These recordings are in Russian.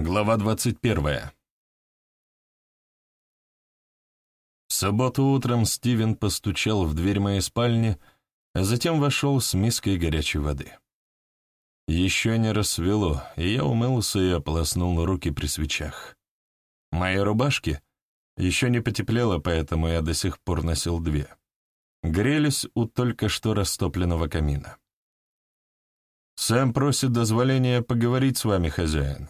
Глава 21. В субботу утром Стивен постучал в дверь моей спальни, а затем вошел с миской горячей воды. Еще не рассвело, и я умылся и ополоснул руки при свечах. Мои рубашки еще не потеплело, поэтому я до сих пор носил две. Грелись у только что растопленного камина. «Сэм просит дозволения поговорить с вами, хозяин»,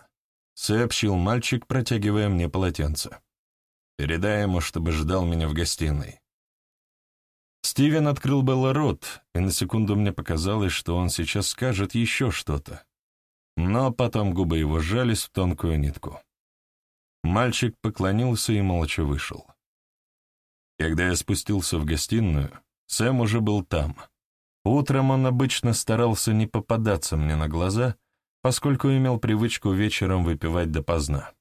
сообщил мальчик, протягивая мне полотенце. «Передай ему, чтобы ждал меня в гостиной». Стивен открыл было рот, и на секунду мне показалось, что он сейчас скажет еще что-то. Но потом губы его сжались в тонкую нитку. Мальчик поклонился и молча вышел. Когда я спустился в гостиную, Сэм уже был там. Утром он обычно старался не попадаться мне на глаза — поскольку имел привычку вечером выпивать допоздна.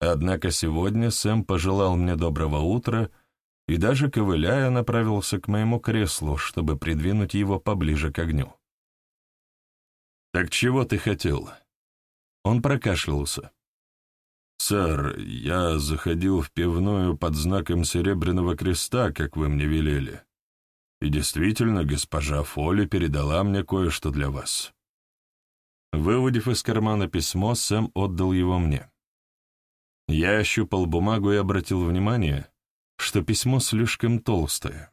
Однако сегодня Сэм пожелал мне доброго утра и даже ковыляя направился к моему креслу, чтобы придвинуть его поближе к огню. «Так чего ты хотел?» Он прокашлялся. «Сэр, я заходил в пивную под знаком Серебряного Креста, как вы мне велели. И действительно, госпожа Фоли передала мне кое-что для вас. Выводив из кармана письмо, Сэм отдал его мне. Я ощупал бумагу и обратил внимание, что письмо слишком толстое.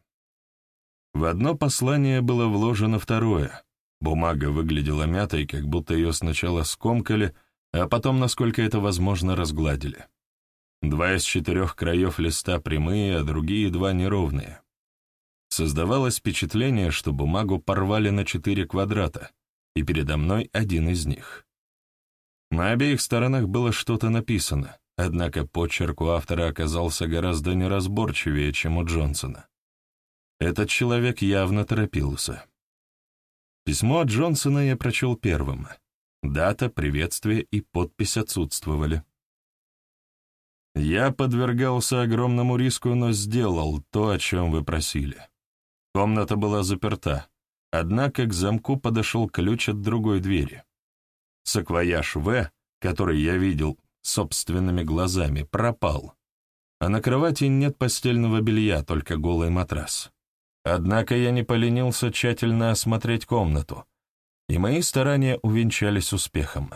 В одно послание было вложено второе. Бумага выглядела мятой, как будто ее сначала скомкали, а потом, насколько это возможно, разгладили. Два из четырех краев листа прямые, а другие два неровные. Создавалось впечатление, что бумагу порвали на четыре квадрата, и передо мной один из них. На обеих сторонах было что-то написано, однако почерк у автора оказался гораздо неразборчивее, чем у Джонсона. Этот человек явно торопился. Письмо от Джонсона я прочел первым. Дата, приветствие и подпись отсутствовали. Я подвергался огромному риску, но сделал то, о чем вы просили. Комната была заперта, Однако к замку подошел ключ от другой двери. Саквояж В, который я видел собственными глазами, пропал. А на кровати нет постельного белья, только голый матрас. Однако я не поленился тщательно осмотреть комнату, и мои старания увенчались успехом.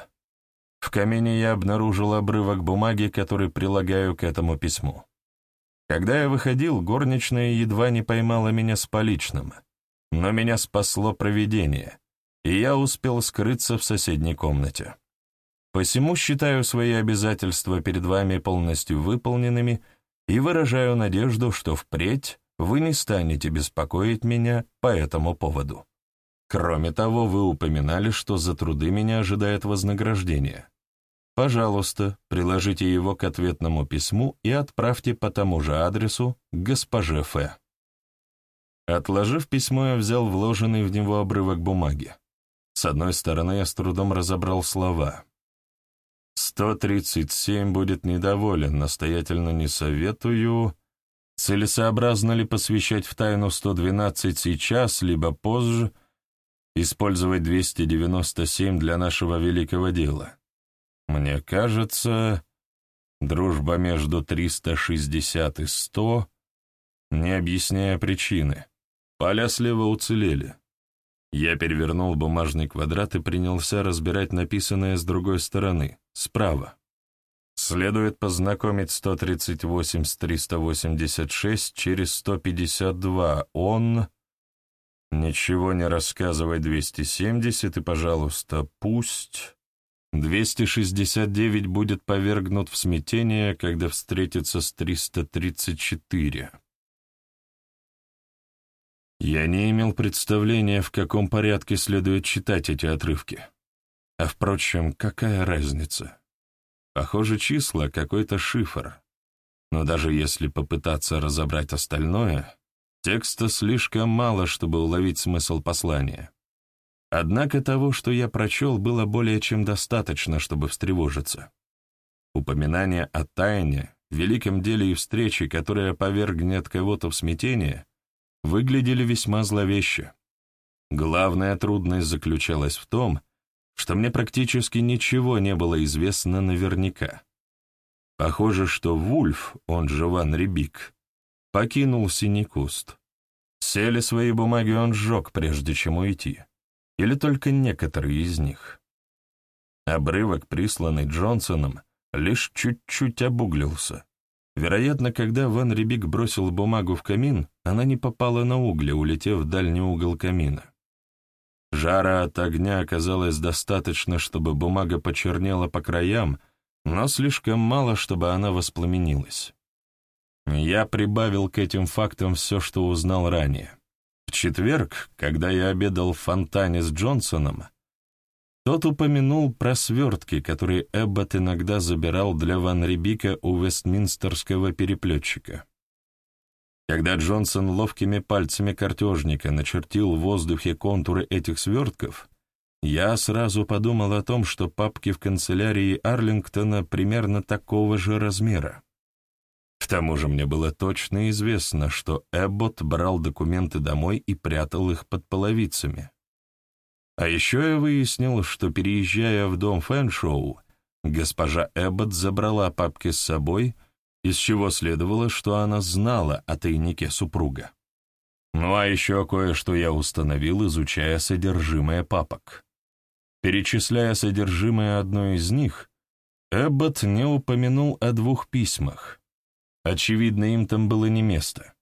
В камине я обнаружил обрывок бумаги, который прилагаю к этому письму. Когда я выходил, горничная едва не поймала меня с поличным — но меня спасло провидение, и я успел скрыться в соседней комнате. Посему считаю свои обязательства перед вами полностью выполненными и выражаю надежду, что впредь вы не станете беспокоить меня по этому поводу. Кроме того, вы упоминали, что за труды меня ожидает вознаграждение. Пожалуйста, приложите его к ответному письму и отправьте по тому же адресу госпоже Ф. Отложив письмо, я взял вложенный в него обрывок бумаги. С одной стороны, я с трудом разобрал слова. «137 будет недоволен, настоятельно не советую. Целесообразно ли посвящать в тайну 112 сейчас, либо позже, использовать 297 для нашего великого дела? Мне кажется, дружба между 360 и 100, не объясняя причины». Поля слева уцелели. Я перевернул бумажный квадрат и принялся разбирать написанное с другой стороны, справа. Следует познакомить 138 с 386 через 152. Он... Ничего не рассказывай 270 и, пожалуйста, пусть... 269 будет повергнут в смятение, когда встретится с 334. Я не имел представления, в каком порядке следует читать эти отрывки. А впрочем, какая разница? Похоже, числа — какой-то шифр. Но даже если попытаться разобрать остальное, текста слишком мало, чтобы уловить смысл послания. Однако того, что я прочел, было более чем достаточно, чтобы встревожиться. Упоминание о тайне, великом деле и встрече, которая повергнет кого-то в смятение — выглядели весьма зловеще. Главная трудность заключалась в том, что мне практически ничего не было известно наверняка. Похоже, что Вульф, он же Ван Рибик, покинул синий куст. Сели свои бумаги он сжег, прежде чем уйти. Или только некоторые из них. Обрывок, присланный Джонсоном, лишь чуть-чуть обуглился. Вероятно, когда Ван Рибик бросил бумагу в камин, она не попала на угли, улетев в дальний угол камина. Жара от огня оказалось достаточно, чтобы бумага почернела по краям, но слишком мало, чтобы она воспламенилась. Я прибавил к этим фактам все, что узнал ранее. В четверг, когда я обедал в фонтане с Джонсоном, тот упомянул про свертки, которые Эббот иногда забирал для Ван Рибика у вестминстерского переплетчика. Когда Джонсон ловкими пальцами картежника начертил в воздухе контуры этих свертков, я сразу подумал о том, что папки в канцелярии Арлингтона примерно такого же размера. К тому же мне было точно известно, что Эббот брал документы домой и прятал их под половицами. А еще я выяснил, что, переезжая в дом Фэншоу, госпожа Эббот забрала папки с собой, из чего следовало, что она знала о тайнике супруга. Ну а еще кое-что я установил, изучая содержимое папок. Перечисляя содержимое одной из них, Эббот не упомянул о двух письмах. Очевидно, им там было не место.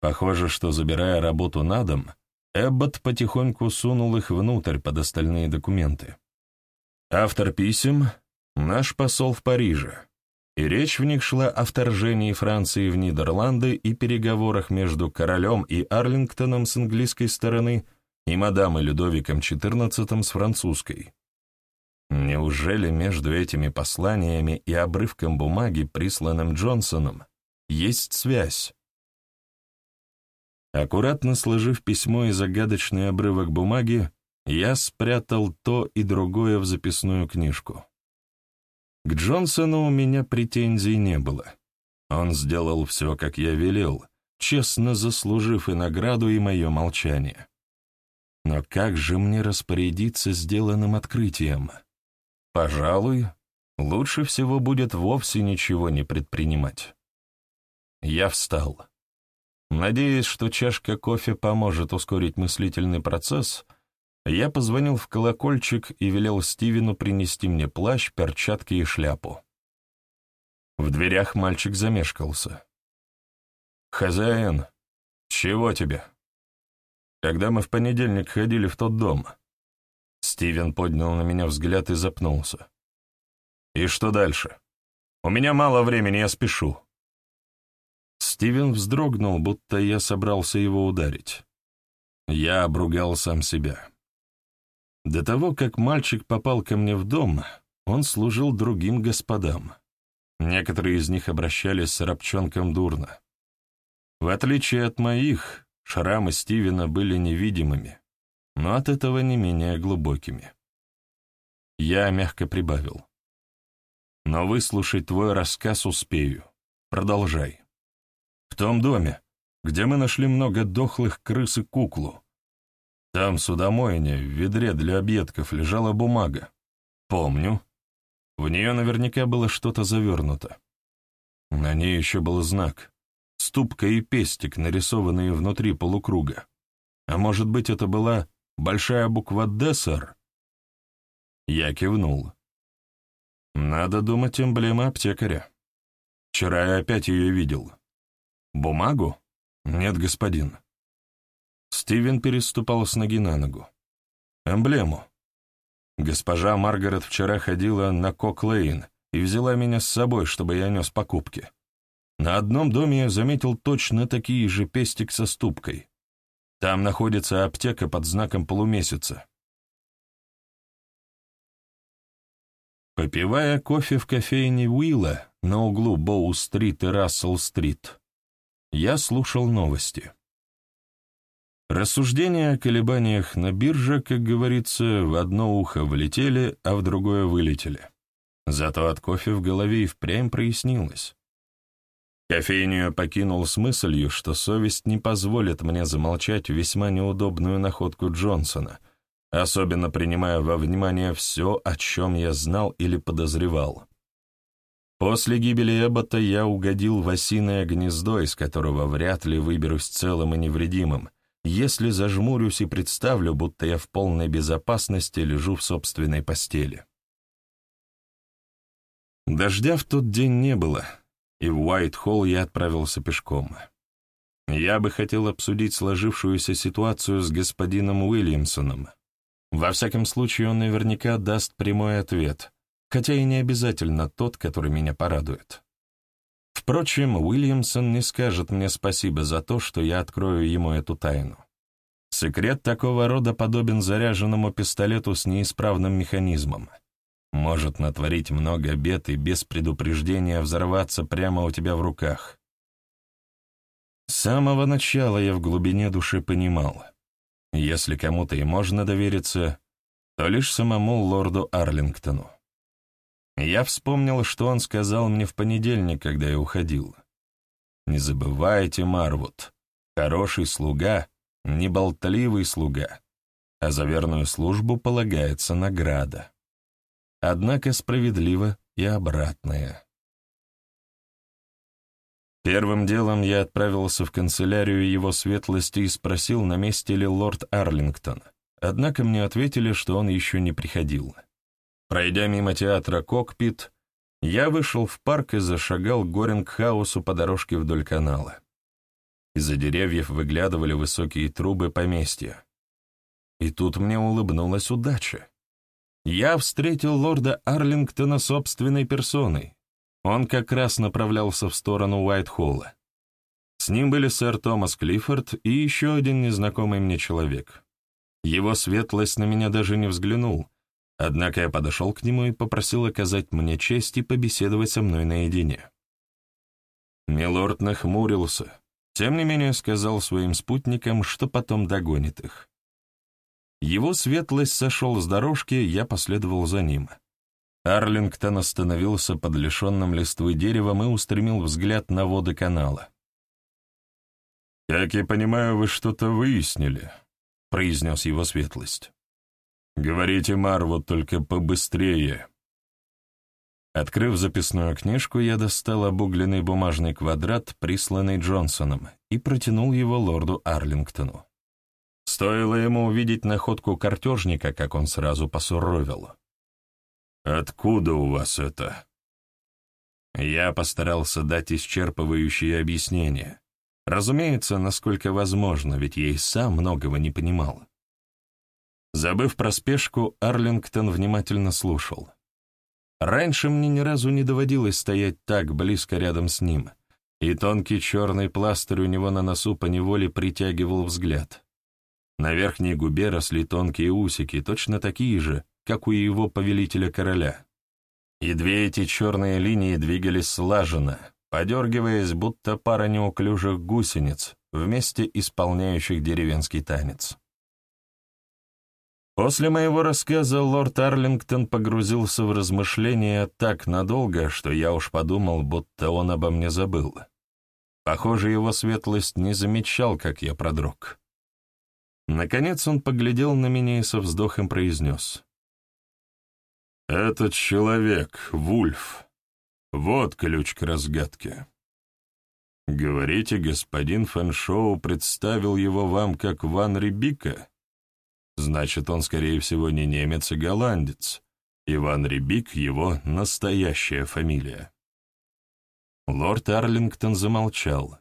Похоже, что, забирая работу на дом, Эббот потихоньку сунул их внутрь под остальные документы. Автор писем — наш посол в Париже, и речь в них шла о вторжении Франции в Нидерланды и переговорах между королем и Арлингтоном с английской стороны и мадамой Людовиком XIV с французской. Неужели между этими посланиями и обрывком бумаги, присланным Джонсоном, есть связь? Аккуратно сложив письмо и загадочный обрывок бумаги, я спрятал то и другое в записную книжку. К Джонсону у меня претензий не было. Он сделал все, как я велел, честно заслужив и награду, и мое молчание. Но как же мне распорядиться сделанным открытием? Пожалуй, лучше всего будет вовсе ничего не предпринимать. Я встал. Надеясь, что чашка кофе поможет ускорить мыслительный процесс, я позвонил в колокольчик и велел Стивену принести мне плащ, перчатки и шляпу. В дверях мальчик замешкался. «Хозяин, чего тебе?» «Когда мы в понедельник ходили в тот дом?» Стивен поднял на меня взгляд и запнулся. «И что дальше? У меня мало времени, я спешу». Стивен вздрогнул, будто я собрался его ударить. Я обругал сам себя. До того, как мальчик попал ко мне в дом, он служил другим господам. Некоторые из них обращались с рабчонком дурно. В отличие от моих, шрамы Стивена были невидимыми, но от этого не менее глубокими. Я мягко прибавил. Но выслушать твой рассказ успею. Продолжай. В том доме, где мы нашли много дохлых крыс и куклу. Там судомойня, в ведре для объедков лежала бумага. Помню. В нее наверняка было что-то завернуто. На ней еще был знак. Ступка и пестик, нарисованные внутри полукруга. А может быть, это была большая буква «Д», сэр? Я кивнул. Надо думать, эмблема аптекаря. Вчера я опять ее видел. «Бумагу?» «Нет, господин». Стивен переступал с ноги на ногу. «Эмблему». Госпожа Маргарет вчера ходила на Кок-Лейн и взяла меня с собой, чтобы я нес покупки. На одном доме я заметил точно такие же пестик со ступкой. Там находится аптека под знаком полумесяца. Попивая кофе в кофейне Уилла на углу Боу-стрит и Рассел-стрит, я слушал новости. Рассуждения о колебаниях на бирже, как говорится, в одно ухо влетели, а в другое вылетели. Зато от кофе в голове и впрямь прояснилось. Кофейню покинул с мыслью, что совесть не позволит мне замолчать весьма неудобную находку Джонсона, особенно принимая во внимание все, о чем я знал или подозревал. После гибели Эббота я угодил в осиное гнездо, из которого вряд ли выберусь целым и невредимым, если зажмурюсь и представлю, будто я в полной безопасности лежу в собственной постели. Дождя в тот день не было, и в Уайт-Холл я отправился пешком. Я бы хотел обсудить сложившуюся ситуацию с господином Уильямсоном. Во всяком случае, он наверняка даст прямой ответ, хотя и не обязательно тот, который меня порадует. Впрочем, Уильямсон не скажет мне спасибо за то, что я открою ему эту тайну. Секрет такого рода подобен заряженному пистолету с неисправным механизмом. Может натворить много бед и без предупреждения взорваться прямо у тебя в руках. С самого начала я в глубине души понимал, если кому-то и можно довериться, то лишь самому лорду Арлингтону. Я вспомнил, что он сказал мне в понедельник, когда я уходил. «Не забывайте, Марвуд, хороший слуга — неболтливый слуга, а за верную службу полагается награда. Однако справедливо и обратное». Первым делом я отправился в канцелярию его светлости и спросил, на месте ли лорд Арлингтон, однако мне ответили, что он еще не приходил. Пройдя мимо театра «Кокпит», я вышел в парк и зашагал Горингхаусу по дорожке вдоль канала. Из-за деревьев выглядывали высокие трубы поместья. И тут мне улыбнулась удача. Я встретил лорда Арлингтона собственной персоной. Он как раз направлялся в сторону Уайт-Холла. С ним были сэр Томас Клиффорд и еще один незнакомый мне человек. Его светлость на меня даже не взглянул, Однако я подошел к нему и попросил оказать мне честь и побеседовать со мной наедине. Милорд нахмурился, тем не менее сказал своим спутникам, что потом догонит их. Его светлость сошел с дорожки, я последовал за ним. Арлингтон остановился под лишенным листвы деревом и устремил взгляд на воды канала. «Как я понимаю, вы что-то выяснили», — произнес его светлость. «Говорите, Марвуд, только побыстрее». Открыв записную книжку, я достал обугленный бумажный квадрат, присланный Джонсоном, и протянул его лорду Арлингтону. Стоило ему увидеть находку картежника, как он сразу посуровил. «Откуда у вас это?» Я постарался дать исчерпывающее объяснение. Разумеется, насколько возможно, ведь я и сам многого не понимал. Забыв про спешку, Арлингтон внимательно слушал. Раньше мне ни разу не доводилось стоять так близко рядом с ним, и тонкий черный пластырь у него на носу поневоле притягивал взгляд. На верхней губе росли тонкие усики, точно такие же, как у его повелителя-короля. И две эти черные линии двигались слаженно, подергиваясь, будто пара неуклюжих гусениц, вместе исполняющих деревенский танец. После моего рассказа лорд Арлингтон погрузился в размышления так надолго, что я уж подумал, будто он обо мне забыл. Похоже, его светлость не замечал, как я продрог. Наконец он поглядел на меня и со вздохом произнес. «Этот человек, Вульф, вот ключ к разгадке. Говорите, господин Фэншоу представил его вам как Ван Рибика?» Значит, он, скорее всего, не немец и голландец. Иван Рибик — его настоящая фамилия. Лорд Арлингтон замолчал,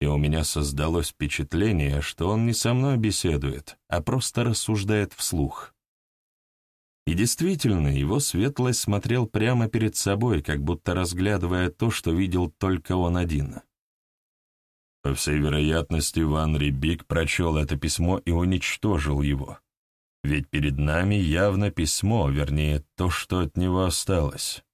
и у меня создалось впечатление, что он не со мной беседует, а просто рассуждает вслух. И действительно, его светлость смотрел прямо перед собой, как будто разглядывая то, что видел только он один. По всей вероятности, Ван Рибик прочел это письмо и уничтожил его. Ведь перед нами явно письмо, вернее, то, что от него осталось.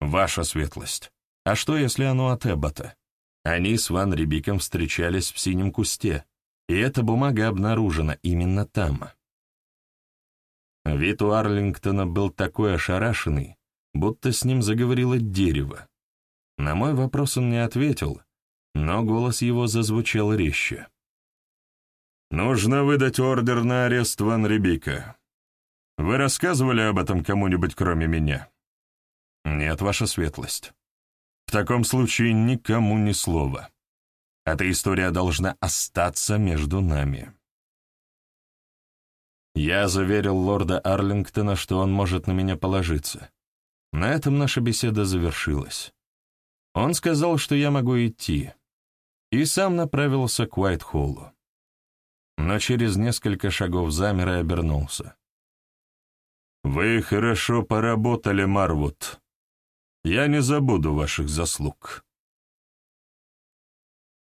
Ваша светлость. А что, если оно от Эббота? Они с Ван Рибиком встречались в синем кусте, и эта бумага обнаружена именно там. Вид у Арлингтона был такой ошарашенный, будто с ним заговорило дерево. На мой вопрос он не ответил, но голос его зазвучал резче. Нужно выдать ордер на арест Ван Рибика. Вы рассказывали об этом кому-нибудь, кроме меня? Нет, ваша светлость. В таком случае никому ни слова. Эта история должна остаться между нами. Я заверил лорда Арлингтона, что он может на меня положиться. На этом наша беседа завершилась. Он сказал, что я могу идти, и сам направился к Уайт-Холлу. Но через несколько шагов замер и обернулся. «Вы хорошо поработали, Марвуд. Я не забуду ваших заслуг».